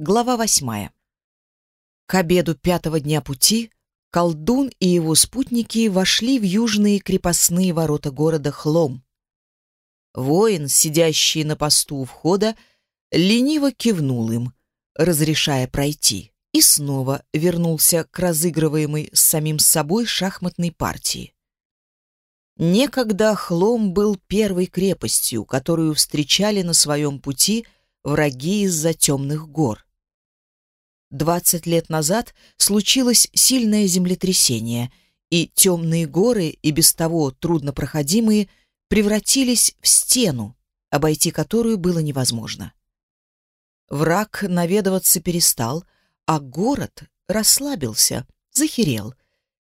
Глава восьмая. К обеду пятого дня пути колдун и его спутники вошли в южные крепостные ворота города Хлом. Воин, сидящий на посту у входа, лениво кивнул им, разрешая пройти, и снова вернулся к разыгрываемой с самим собой шахматной партии. Некогда Хлом был первой крепостью, которую встречали на своем пути враги из-за темных гор. Двадцать лет назад случилось сильное землетрясение, и темные горы, и без того труднопроходимые, превратились в стену, обойти которую было невозможно. Враг наведываться перестал, а город расслабился, захерел,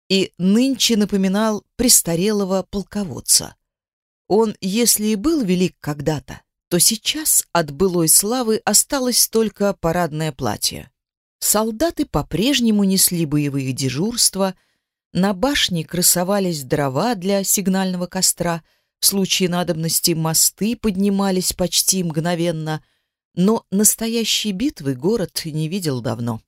и нынче напоминал престарелого полководца. Он, если и был велик когда-то, то сейчас от былой славы осталось только парадное платье. Солдаты по-прежнему несли боевые дежурства, на башне красовались дрова для сигнального костра, в случае надобности мосты поднимались почти мгновенно, но настоящей битвы город не видел давно.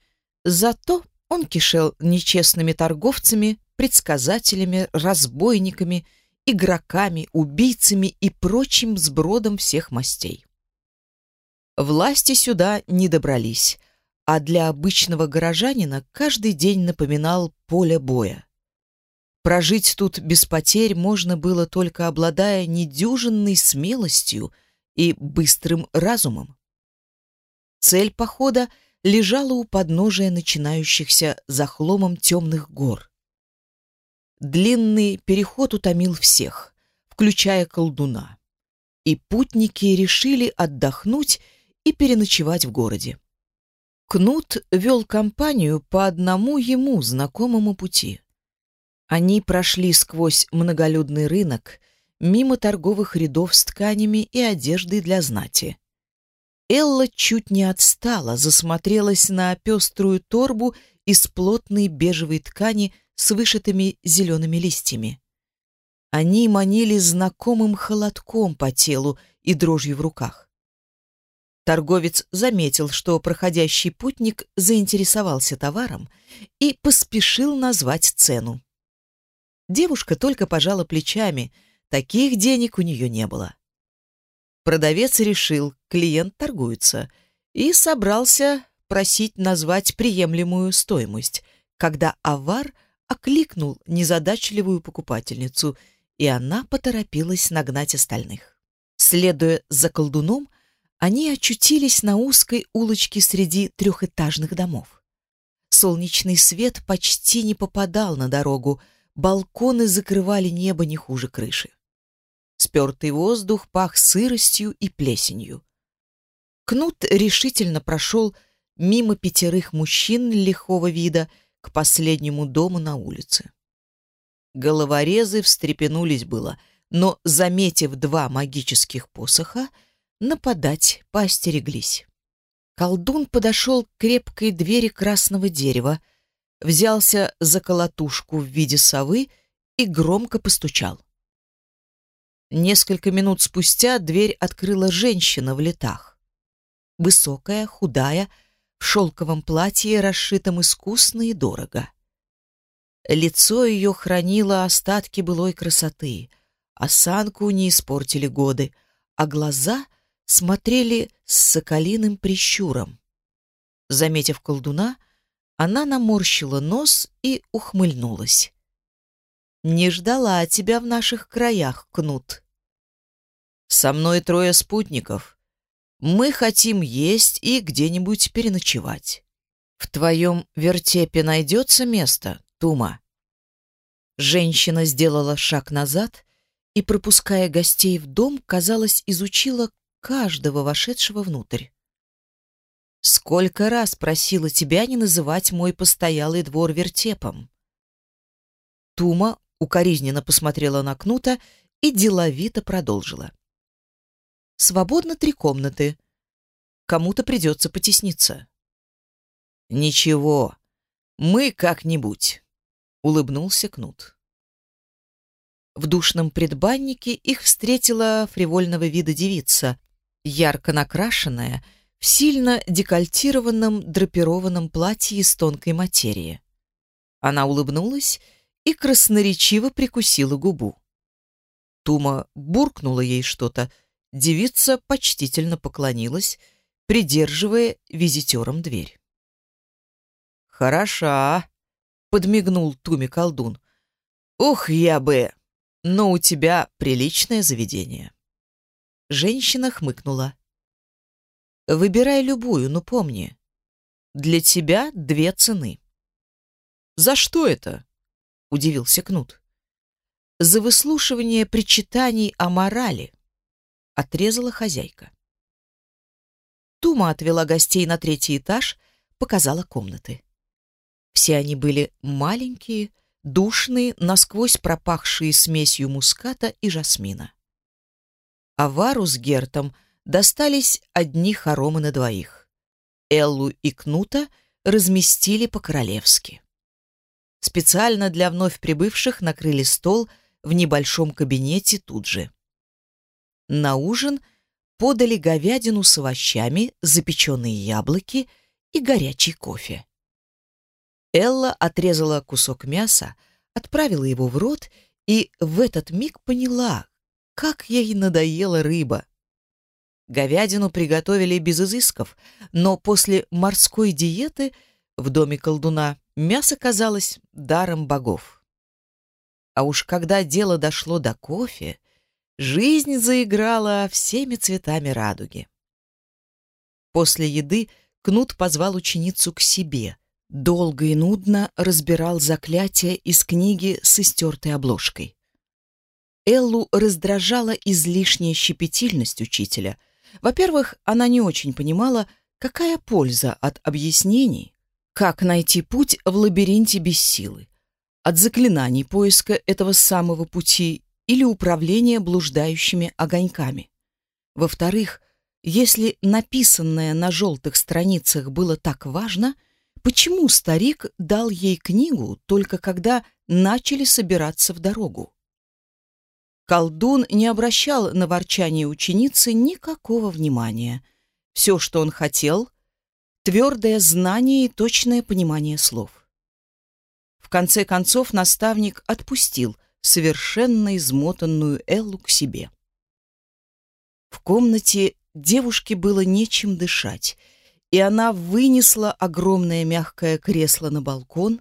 Зато он кишел нечестными торговцами, предсказателями, разбойниками, игроками, убийцами и прочим сбродом всех мастей. Власти сюда не добрались, а для обычного горожанина каждый день напоминал поле боя. Прожить тут без потерь можно было только обладая недюжинной смелостью и быстрым разумом. Цель похода лежала у подножия начинающихся за хломом темных гор. Длинный переход утомил всех, включая колдуна, и путники решили отдохнуть и переночевать в городе. Кнут вел компанию по одному ему знакомому пути. Они прошли сквозь многолюдный рынок, мимо торговых рядов с тканями и одеждой для знати. Элла чуть не отстала, засмотрелась на пеструю торбу из плотной бежевой ткани с вышитыми зелеными листьями. Они манили знакомым холодком по телу и дрожью в руках. Торговец заметил, что проходящий путник заинтересовался товаром и поспешил назвать цену. Девушка только пожала плечами, таких денег у нее не было. Продавец решил, клиент торгуется, и собрался просить назвать приемлемую стоимость, когда авар окликнул незадачливую покупательницу, и она поторопилась нагнать остальных. Следуя за колдуном, они очутились на узкой улочке среди трехэтажных домов. Солнечный свет почти не попадал на дорогу, балконы закрывали небо не хуже крыши. Спертый воздух пах сыростью и плесенью. Кнут решительно прошел мимо пятерых мужчин лихого вида к последнему дому на улице. Головорезы встрепенулись было, но, заметив два магических посоха, нападать поостереглись. Колдун подошел к крепкой двери красного дерева, взялся за колотушку в виде совы и громко постучал. Несколько минут спустя дверь открыла женщина в летах. Высокая, худая, в шелковом платье, расшитом искусно и дорого. Лицо ее хранило остатки былой красоты, осанку не испортили годы, а глаза смотрели с соколиным прищуром. Заметив колдуна, она наморщила нос и ухмыльнулась. «Не ждала тебя в наших краях, Кнут». «Со мной трое спутников. Мы хотим есть и где-нибудь переночевать. В твоем вертепе найдется место, Тума?» Женщина сделала шаг назад и, пропуская гостей в дом, казалось, изучила каждого вошедшего внутрь. Сколько раз просила тебя не называть мой постоялый двор вертепом. Тума укоризненно посмотрела на Кнута и деловито продолжила. Свободно три комнаты. Кому-то придется потесниться. Ничего, мы как-нибудь, улыбнулся Кнут. В душном предбаннике их встретила фривольного вида девица, ярко накрашенная, в сильно декольтированном драпированном платье из тонкой материи. Она улыбнулась и красноречиво прикусила губу. Тума буркнула ей что-то, девица почтительно поклонилась, придерживая визитерам дверь. «Хороша», — подмигнул Туме колдун. «Ух, я бы! Но у тебя приличное заведение». Женщина хмыкнула. «Выбирай любую, но помни, для тебя две цены». «За что это?» — удивился Кнут. «За выслушивание причитаний о морали», — отрезала хозяйка. Тума отвела гостей на третий этаж, показала комнаты. Все они были маленькие, душные, насквозь пропахшие смесью муската и жасмина. А Вару с Гертом достались одни хоромы на двоих. Эллу и Кнута разместили по-королевски. Специально для вновь прибывших накрыли стол в небольшом кабинете тут же. На ужин подали говядину с овощами, запеченные яблоки и горячий кофе. Элла отрезала кусок мяса, отправила его в рот и в этот миг поняла, как ей надоела рыба. Говядину приготовили без изысков, но после морской диеты в доме колдуна мясо казалось даром богов. А уж когда дело дошло до кофе, жизнь заиграла всеми цветами радуги. После еды Кнут позвал ученицу к себе — долго и нудно разбирал заклятия из книги с истертой обложкой. Эллу раздражала излишняя щепетильность учителя. Во-первых, она не очень понимала, какая польза от объяснений, как найти путь в лабиринте без силы, от заклинаний поиска этого самого пути или управления блуждающими огоньками. Во-вторых, если написанное на желтых страницах было так важно — Почему старик дал ей книгу только когда начали собираться в дорогу? Колдун не обращал на ворчание ученицы никакого внимания. Все, что он хотел — твердое знание и точное понимание слов. В конце концов наставник отпустил совершенно измотанную Эллу к себе. В комнате девушке было нечем дышать — и она вынесла огромное мягкое кресло на балкон,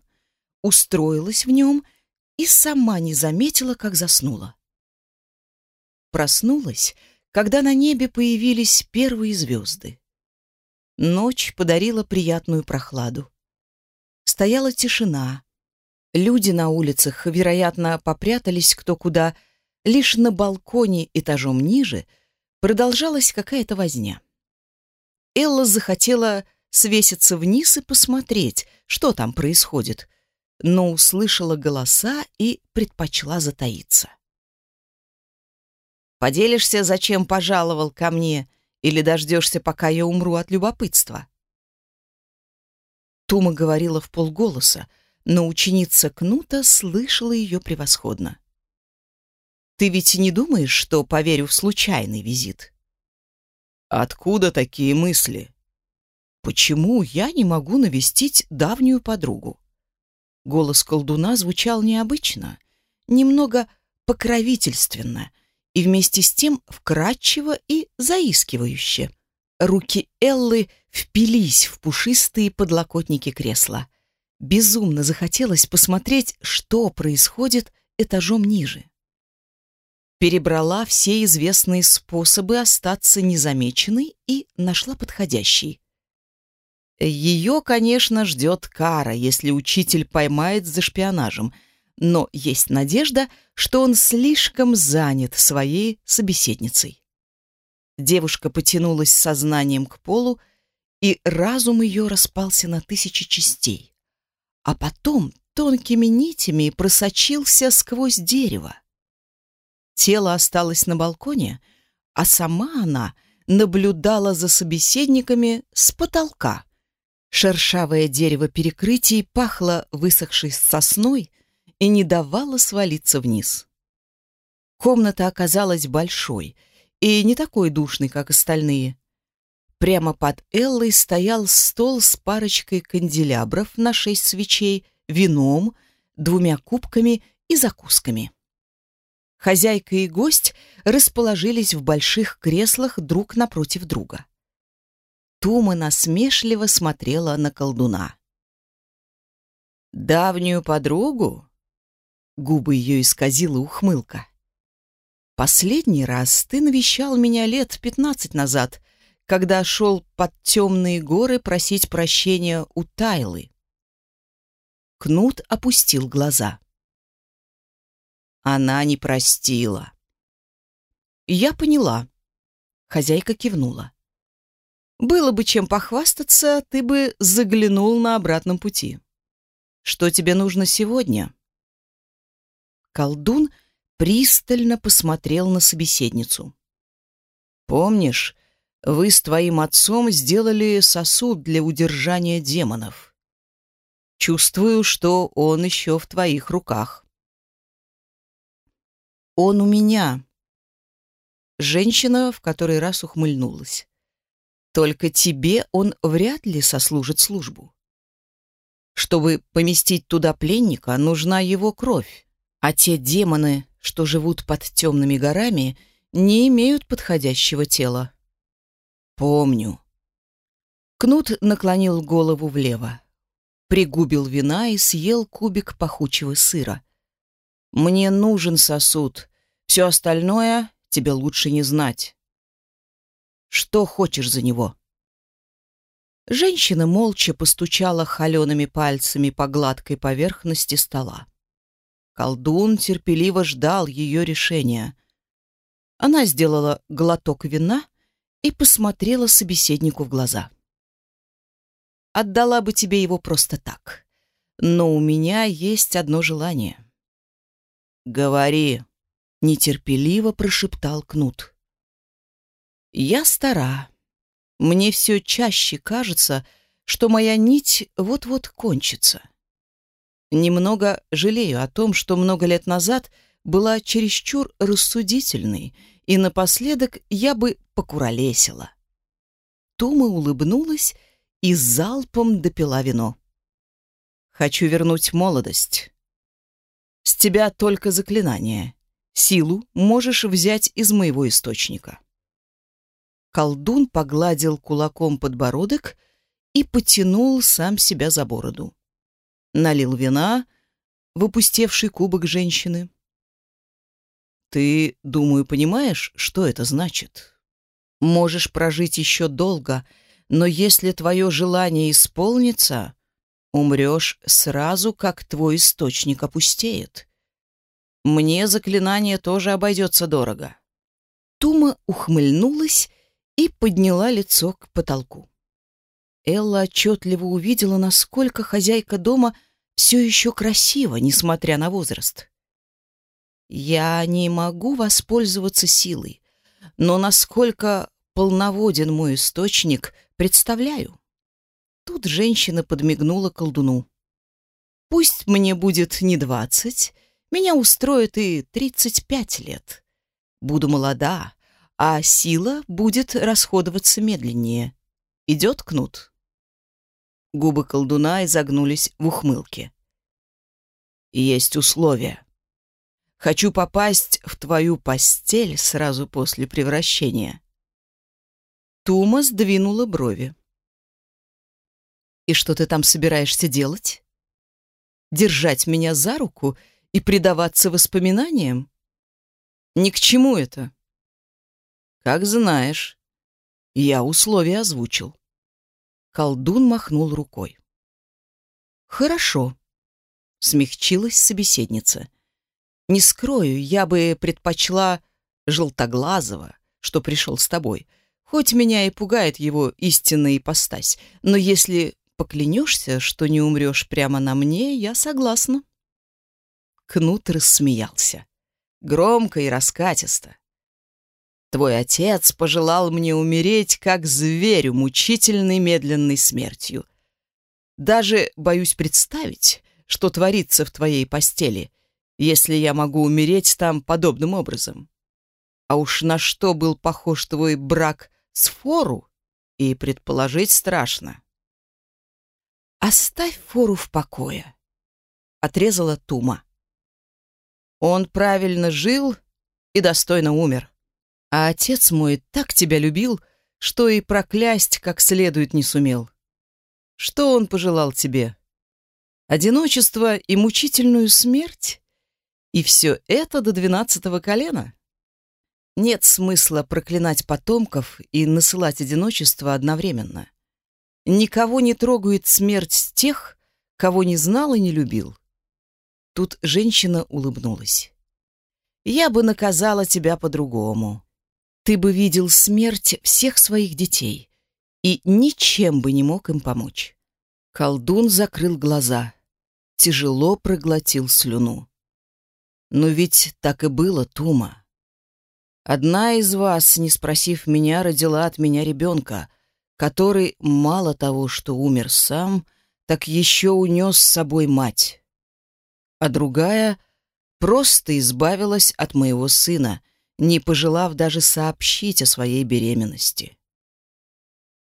устроилась в нем и сама не заметила, как заснула. Проснулась, когда на небе появились первые звезды. Ночь подарила приятную прохладу. Стояла тишина. Люди на улицах, вероятно, попрятались кто куда. Лишь на балконе этажом ниже продолжалась какая-то возня. Элла захотела свеситься вниз и посмотреть, что там происходит, но услышала голоса и предпочла затаиться. «Поделишься, зачем пожаловал ко мне, или дождешься, пока я умру от любопытства?» Тума говорила в полголоса, но ученица Кнута слышала ее превосходно. «Ты ведь не думаешь, что поверю в случайный визит?» Откуда такие мысли? Почему я не могу навестить давнюю подругу? Голос колдуна звучал необычно, немного покровительственно и вместе с тем вкрадчиво и заискивающе. Руки Эллы впились в пушистые подлокотники кресла. Безумно захотелось посмотреть, что происходит этажом ниже перебрала все известные способы остаться незамеченной и нашла подходящий. Ее, конечно, ждет кара, если учитель поймает за шпионажем, но есть надежда, что он слишком занят своей собеседницей. Девушка потянулась сознанием к полу, и разум ее распался на тысячи частей. А потом тонкими нитями просочился сквозь дерево. Тело осталось на балконе, а сама она наблюдала за собеседниками с потолка. Шершавое дерево перекрытий пахло высохшей сосной и не давало свалиться вниз. Комната оказалась большой и не такой душной, как остальные. Прямо под Эллой стоял стол с парочкой канделябров на шесть свечей, вином, двумя кубками и закусками. Хозяйка и гость расположились в больших креслах друг напротив друга. Тума насмешливо смотрела на колдуна. «Давнюю подругу?» Губы ее исказила ухмылка. «Последний раз ты навещал меня лет пятнадцать назад, когда шел под темные горы просить прощения у Тайлы». Кнут опустил глаза. Она не простила. Я поняла. Хозяйка кивнула. Было бы чем похвастаться, ты бы заглянул на обратном пути. Что тебе нужно сегодня? Колдун пристально посмотрел на собеседницу. Помнишь, вы с твоим отцом сделали сосуд для удержания демонов. Чувствую, что он еще в твоих руках. Он у меня. Женщина в который раз ухмыльнулась. Только тебе он вряд ли сослужит службу. Чтобы поместить туда пленника, нужна его кровь. А те демоны, что живут под темными горами, не имеют подходящего тела. Помню. Кнут наклонил голову влево, пригубил вина и съел кубик пахучего сыра. Мне нужен сосуд. Все остальное тебе лучше не знать. Что хочешь за него?» Женщина молча постучала холеными пальцами по гладкой поверхности стола. Колдун терпеливо ждал ее решения. Она сделала глоток вина и посмотрела собеседнику в глаза. «Отдала бы тебе его просто так, но у меня есть одно желание». «Говори», — нетерпеливо прошептал Кнут. «Я стара. Мне все чаще кажется, что моя нить вот-вот кончится. Немного жалею о том, что много лет назад была чересчур рассудительной, и напоследок я бы покуролесила». Тума улыбнулась и залпом допила вино. «Хочу вернуть молодость». С тебя только заклинание. Силу можешь взять из моего источника. Колдун погладил кулаком подбородок и потянул сам себя за бороду. Налил вина в опустевший кубок женщины. Ты, думаю, понимаешь, что это значит? Можешь прожить еще долго, но если твое желание исполнится, Умрешь сразу, как твой источник опустеет. Мне заклинание тоже обойдется дорого. Тума ухмыльнулась и подняла лицо к потолку. Элла отчетливо увидела, насколько хозяйка дома все еще красива, несмотря на возраст. «Я не могу воспользоваться силой, но насколько полноводен мой источник, представляю. Тут женщина подмигнула колдуну. «Пусть мне будет не двадцать, меня устроит и тридцать пять лет. Буду молода, а сила будет расходоваться медленнее. Идет кнут?» Губы колдуна изогнулись в ухмылке. «Есть условия. Хочу попасть в твою постель сразу после превращения». Тума сдвинула брови. И что ты там собираешься делать? Держать меня за руку и предаваться воспоминаниям? Ни к чему это. Как знаешь. Я условия озвучил. Колдун махнул рукой. Хорошо. Смягчилась собеседница. Не скрою, я бы предпочла желтоглазого, что пришел с тобой, хоть меня и пугает его истинная ипостась, но если поклянешься, что не умрешь прямо на мне, я согласна». Кнут рассмеялся. Громко и раскатисто. «Твой отец пожелал мне умереть, как зверю, мучительной медленной смертью. Даже боюсь представить, что творится в твоей постели, если я могу умереть там подобным образом. А уж на что был похож твой брак с Фору, и предположить страшно. «Оставь фору в покое», — отрезала Тума. «Он правильно жил и достойно умер. А отец мой так тебя любил, что и проклясть как следует не сумел. Что он пожелал тебе? Одиночество и мучительную смерть? И все это до двенадцатого колена?» Нет смысла проклинать потомков и насылать одиночество одновременно. Никого не трогает смерть тех, кого не знал и не любил. Тут женщина улыбнулась. Я бы наказала тебя по-другому. Ты бы видел смерть всех своих детей и ничем бы не мог им помочь. Колдун закрыл глаза, тяжело проглотил слюну. Но ведь так и было, Тума. Одна из вас, не спросив меня, родила от меня ребенка, который мало того, что умер сам, так еще унес с собой мать. А другая просто избавилась от моего сына, не пожелав даже сообщить о своей беременности.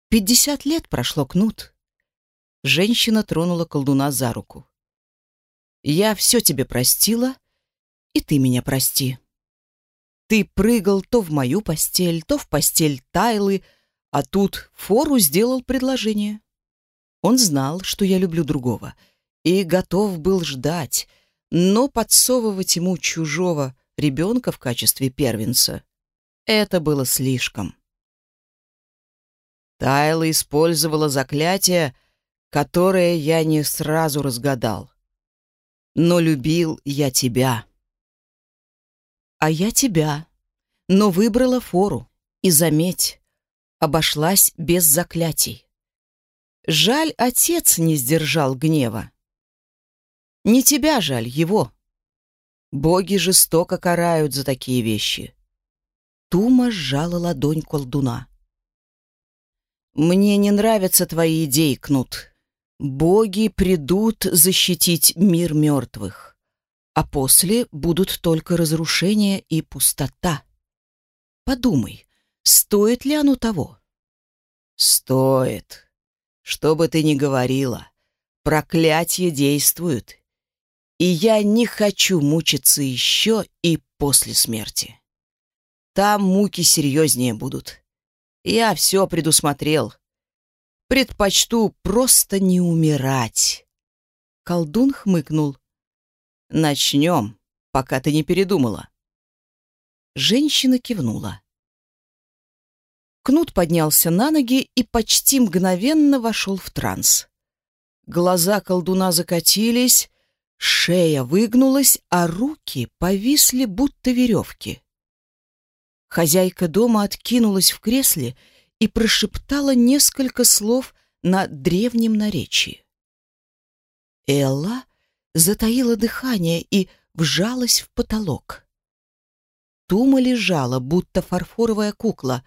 Пятьдесят лет прошло, Кнут. Женщина тронула колдуна за руку. Я все тебе простила, и ты меня прости. Ты прыгал то в мою постель, то в постель Тайлы, а тут Фору сделал предложение. Он знал, что я люблю другого, и готов был ждать, но подсовывать ему чужого ребенка в качестве первенца — это было слишком. Тайла использовала заклятие, которое я не сразу разгадал. Но любил я тебя а я тебя. Но выбрала фору. И заметь, обошлась без заклятий. Жаль, отец не сдержал гнева. Не тебя жаль, его. Боги жестоко карают за такие вещи. Тума сжала ладонь колдуна. «Мне не нравятся твои идеи, Кнут. Боги придут защитить мир мертвых а после будут только разрушение и пустота. Подумай, стоит ли оно того? Стоит. Что бы ты ни говорила, проклятие действует. И я не хочу мучиться еще и после смерти. Там муки серьезнее будут. Я все предусмотрел. Предпочту просто не умирать. Колдун хмыкнул. Начнем, пока ты не передумала. Женщина кивнула. Кнут поднялся на ноги и почти мгновенно вошел в транс. Глаза колдуна закатились, шея выгнулась, а руки повисли, будто веревки. Хозяйка дома откинулась в кресле и прошептала несколько слов на древнем наречии. Элла затаила дыхание и вжалась в потолок. Тума лежала, будто фарфоровая кукла,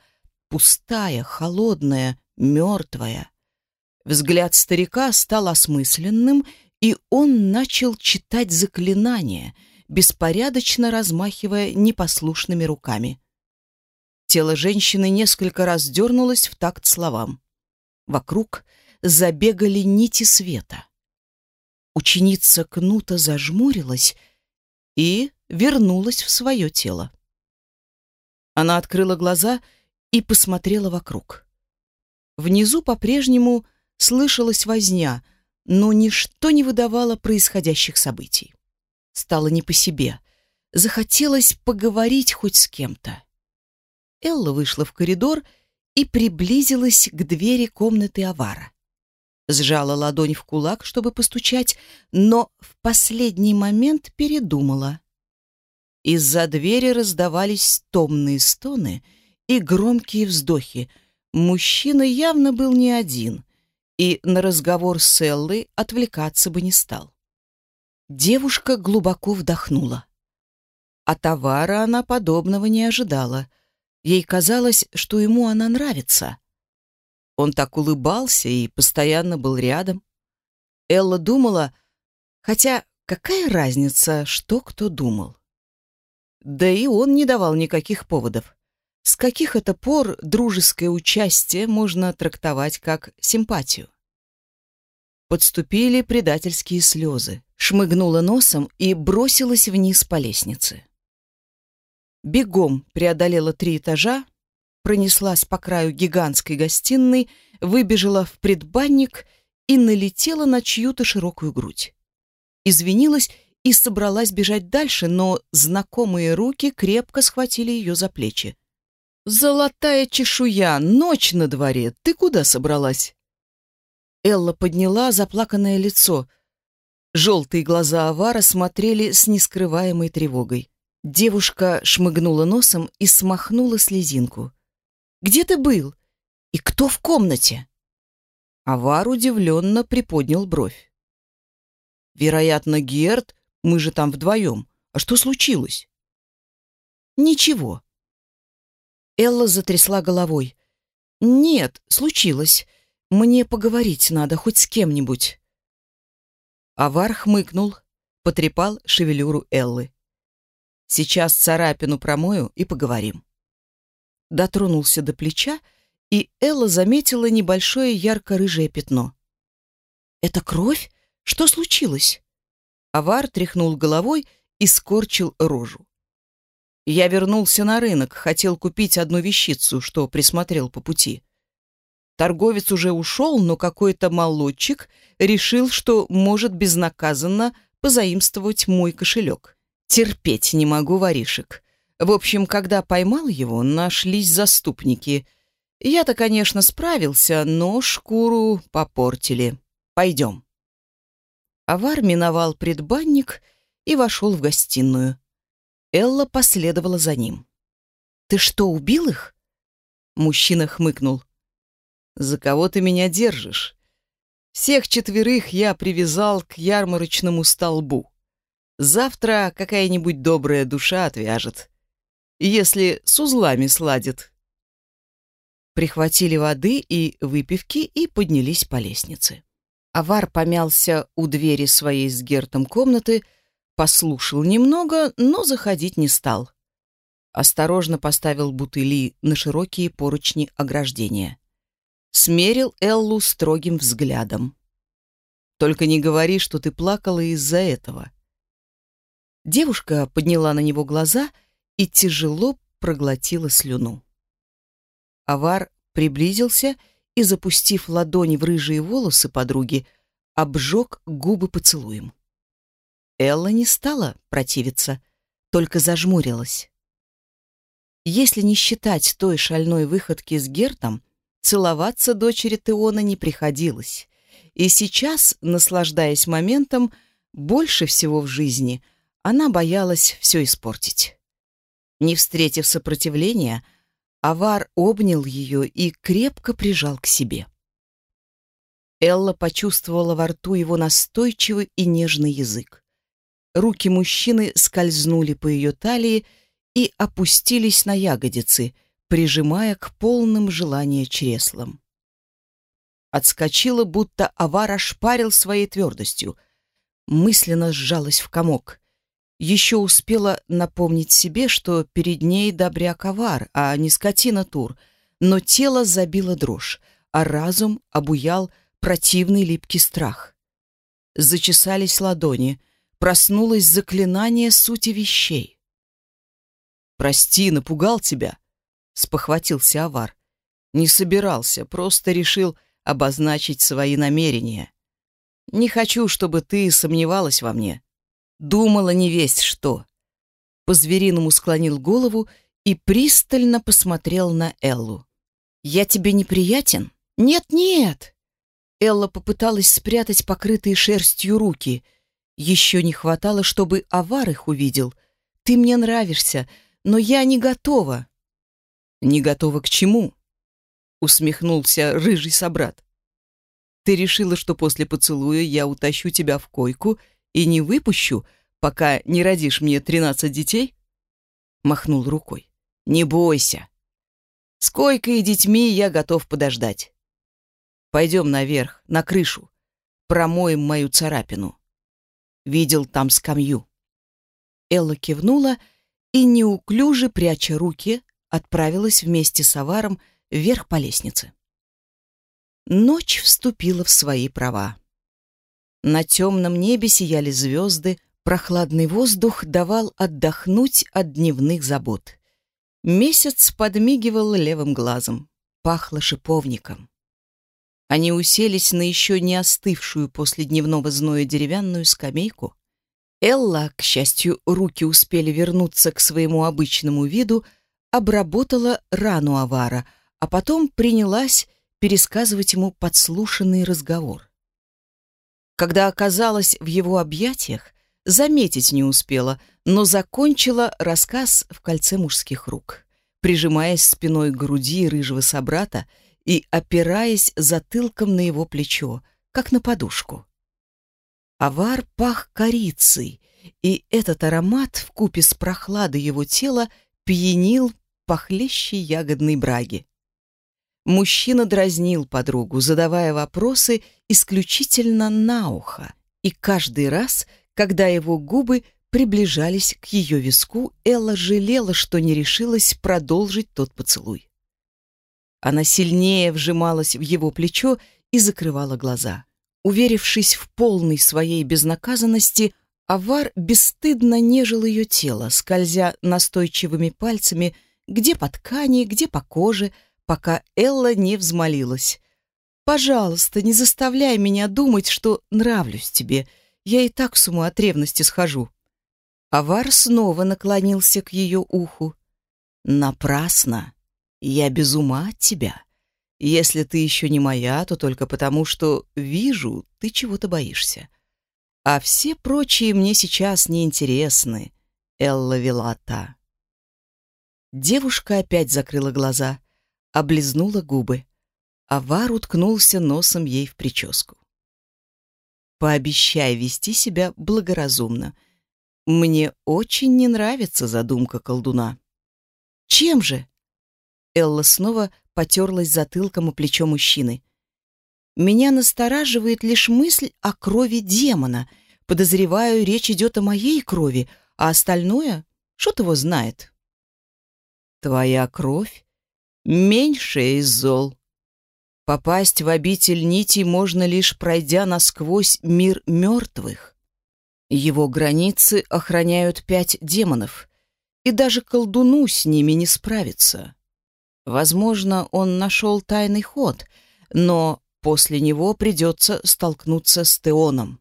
пустая, холодная, мертвая. Взгляд старика стал осмысленным, и он начал читать заклинания, беспорядочно размахивая непослушными руками. Тело женщины несколько раз дернулось в такт словам. Вокруг забегали нити света. Ученица Кнута зажмурилась и вернулась в свое тело. Она открыла глаза и посмотрела вокруг. Внизу по-прежнему слышалась возня, но ничто не выдавало происходящих событий. Стало не по себе. Захотелось поговорить хоть с кем-то. Элла вышла в коридор и приблизилась к двери комнаты Авара сжала ладонь в кулак, чтобы постучать, но в последний момент передумала. Из-за двери раздавались томные стоны и громкие вздохи. Мужчина явно был не один, и на разговор с Эллой отвлекаться бы не стал. Девушка глубоко вдохнула. А товара она подобного не ожидала. Ей казалось, что ему она нравится — он так улыбался и постоянно был рядом. Элла думала, хотя какая разница, что кто думал. Да и он не давал никаких поводов. С каких это пор дружеское участие можно трактовать как симпатию? Подступили предательские слезы, шмыгнула носом и бросилась вниз по лестнице. Бегом преодолела три этажа, пронеслась по краю гигантской гостиной, выбежала в предбанник и налетела на чью-то широкую грудь. Извинилась и собралась бежать дальше, но знакомые руки крепко схватили ее за плечи. «Золотая чешуя! Ночь на дворе! Ты куда собралась?» Элла подняла заплаканное лицо. Желтые глаза Авара смотрели с нескрываемой тревогой. Девушка шмыгнула носом и смахнула слезинку. Где ты был? И кто в комнате?» Авар удивленно приподнял бровь. «Вероятно, Герд. Мы же там вдвоем. А что случилось?» «Ничего». Элла затрясла головой. «Нет, случилось. Мне поговорить надо хоть с кем-нибудь». Авар хмыкнул, потрепал шевелюру Эллы. «Сейчас царапину промою и поговорим» дотронулся до плеча, и Элла заметила небольшое ярко-рыжее пятно. «Это кровь? Что случилось?» Авар тряхнул головой и скорчил рожу. «Я вернулся на рынок, хотел купить одну вещицу, что присмотрел по пути. Торговец уже ушел, но какой-то молодчик решил, что может безнаказанно позаимствовать мой кошелек. Терпеть не могу воришек. В общем, когда поймал его, нашлись заступники. Я-то, конечно, справился, но шкуру попортили. Пойдем. Авар миновал предбанник и вошел в гостиную. Элла последовала за ним. «Ты что, убил их?» Мужчина хмыкнул. «За кого ты меня держишь? Всех четверых я привязал к ярмарочному столбу. Завтра какая-нибудь добрая душа отвяжет если с узлами сладит. Прихватили воды и выпивки и поднялись по лестнице. Авар помялся у двери своей с Гертом комнаты, послушал немного, но заходить не стал. Осторожно поставил бутыли на широкие поручни ограждения. Смерил Эллу строгим взглядом. «Только не говори, что ты плакала из-за этого». Девушка подняла на него глаза и, тяжело проглотила слюну. Авар приблизился и, запустив ладони в рыжие волосы подруги, обжег губы поцелуем. Элла не стала противиться, только зажмурилась. Если не считать той шальной выходки с Гертом, целоваться дочери Теона не приходилось. И сейчас, наслаждаясь моментом, больше всего в жизни она боялась все испортить. Не встретив сопротивления, Авар обнял ее и крепко прижал к себе. Элла почувствовала во рту его настойчивый и нежный язык. Руки мужчины скользнули по ее талии и опустились на ягодицы, прижимая к полным желания чреслам. Отскочила, будто авар ошпарил своей твердостью. Мысленно сжалась в комок еще успела напомнить себе, что перед ней добряк авар, а не скотина тур, но тело забило дрожь, а разум обуял противный липкий страх. Зачесались ладони, проснулось заклинание сути вещей. «Прости, напугал тебя», — спохватился авар. «Не собирался, просто решил обозначить свои намерения. Не хочу, чтобы ты сомневалась во мне». Думала не весть что. По-звериному склонил голову и пристально посмотрел на Эллу. «Я тебе неприятен?» «Нет-нет!» Элла попыталась спрятать покрытые шерстью руки. Еще не хватало, чтобы авар их увидел. «Ты мне нравишься, но я не готова». «Не готова к чему?» Усмехнулся рыжий собрат. «Ты решила, что после поцелуя я утащу тебя в койку и не выпущу, пока не родишь мне тринадцать детей?» Махнул рукой. «Не бойся. С койкой и детьми я готов подождать. Пойдем наверх, на крышу. Промоем мою царапину. Видел там скамью». Элла кивнула и, неуклюже пряча руки, отправилась вместе с Аваром вверх по лестнице. Ночь вступила в свои права. На темном небе сияли звезды, прохладный воздух давал отдохнуть от дневных забот. Месяц подмигивал левым глазом, пахло шиповником. Они уселись на еще не остывшую после дневного зноя деревянную скамейку. Элла, к счастью, руки успели вернуться к своему обычному виду, обработала рану авара, а потом принялась пересказывать ему подслушанный разговор. Когда оказалась в его объятиях, заметить не успела, но закончила рассказ в кольце мужских рук, прижимаясь спиной к груди рыжего собрата и опираясь затылком на его плечо, как на подушку. Авар пах корицей, и этот аромат в купе с прохладой его тела пьянил похлеще ягодной браги. Мужчина дразнил подругу, задавая вопросы исключительно на ухо, и каждый раз, когда его губы приближались к ее виску, Элла жалела, что не решилась продолжить тот поцелуй. Она сильнее вжималась в его плечо и закрывала глаза. Уверившись в полной своей безнаказанности, Авар бесстыдно нежил ее тело, скользя настойчивыми пальцами где по ткани, где по коже, пока Элла не взмолилась. «Пожалуйста, не заставляй меня думать, что нравлюсь тебе. Я и так с ума от ревности схожу». Авар снова наклонился к ее уху. «Напрасно. Я без ума от тебя. Если ты еще не моя, то только потому, что вижу, ты чего-то боишься. А все прочие мне сейчас не интересны, Элла Вилата. Девушка опять закрыла глаза, облизнула губы. Авар уткнулся носом ей в прическу. Пообещай вести себя благоразумно. Мне очень не нравится задумка колдуна. Чем же? Элла снова потерлась затылком о плечо мужчины. Меня настораживает лишь мысль о крови демона. Подозреваю, речь идет о моей крови, а остальное, что его знает. Твоя кровь меньшая из зол. Попасть в обитель нити можно лишь пройдя насквозь мир мертвых. Его границы охраняют пять демонов, и даже колдуну с ними не справиться. Возможно, он нашел тайный ход, но после него придется столкнуться с Теоном.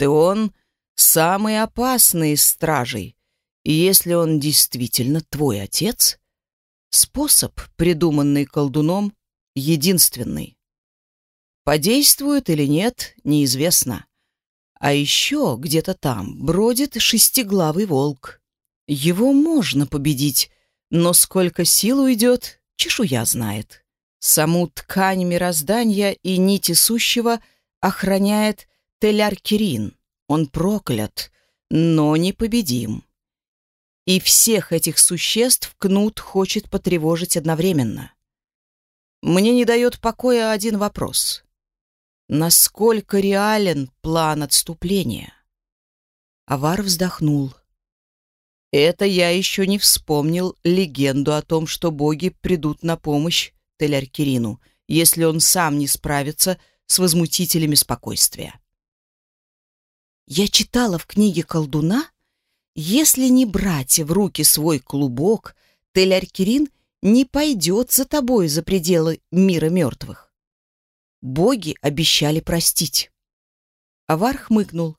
Теон — самый опасный из стражей, и если он действительно твой отец, способ, придуманный колдуном, единственный. Подействует или нет, неизвестно. А еще где-то там бродит шестиглавый волк. Его можно победить, но сколько сил уйдет, чешуя знает. Саму ткань мироздания и нити сущего охраняет Теляркирин. Он проклят, но непобедим. И всех этих существ Кнут хочет потревожить одновременно. Мне не дает покоя один вопрос. Насколько реален план отступления? Авар вздохнул. Это я еще не вспомнил легенду о том, что боги придут на помощь Теляркирину, если он сам не справится с возмутителями спокойствия. Я читала в книге колдуна, если не брать в руки свой клубок, Теляркирин не пойдет за тобой за пределы мира мертвых. Боги обещали простить. Авар хмыкнул.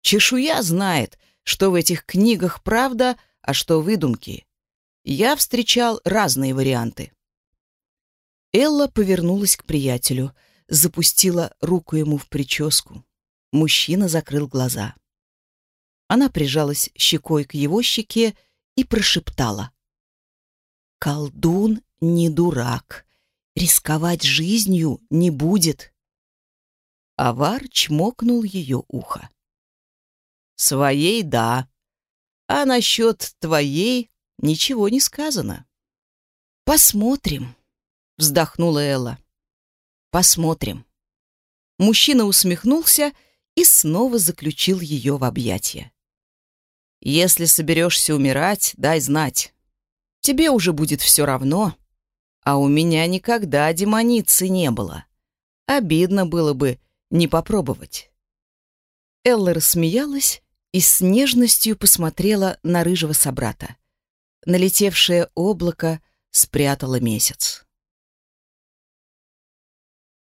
Чешуя знает, что в этих книгах правда, а что выдумки. Я встречал разные варианты. Элла повернулась к приятелю, запустила руку ему в прическу. Мужчина закрыл глаза. Она прижалась щекой к его щеке и прошептала. «Колдун не дурак, рисковать жизнью не будет». Авар чмокнул ее ухо. Своей — да. А насчет твоей ничего не сказано. Посмотрим, вздохнула Элла. Посмотрим. Мужчина усмехнулся и снова заключил ее в объятия. Если соберешься умирать, дай знать. тебе уже будет все равно. А у меня никогда демоницы не было. Обидно было бы не попробовать. Элла рассмеялась и с нежностью посмотрела на рыжего собрата. Налетевшее облако спрятало месяц.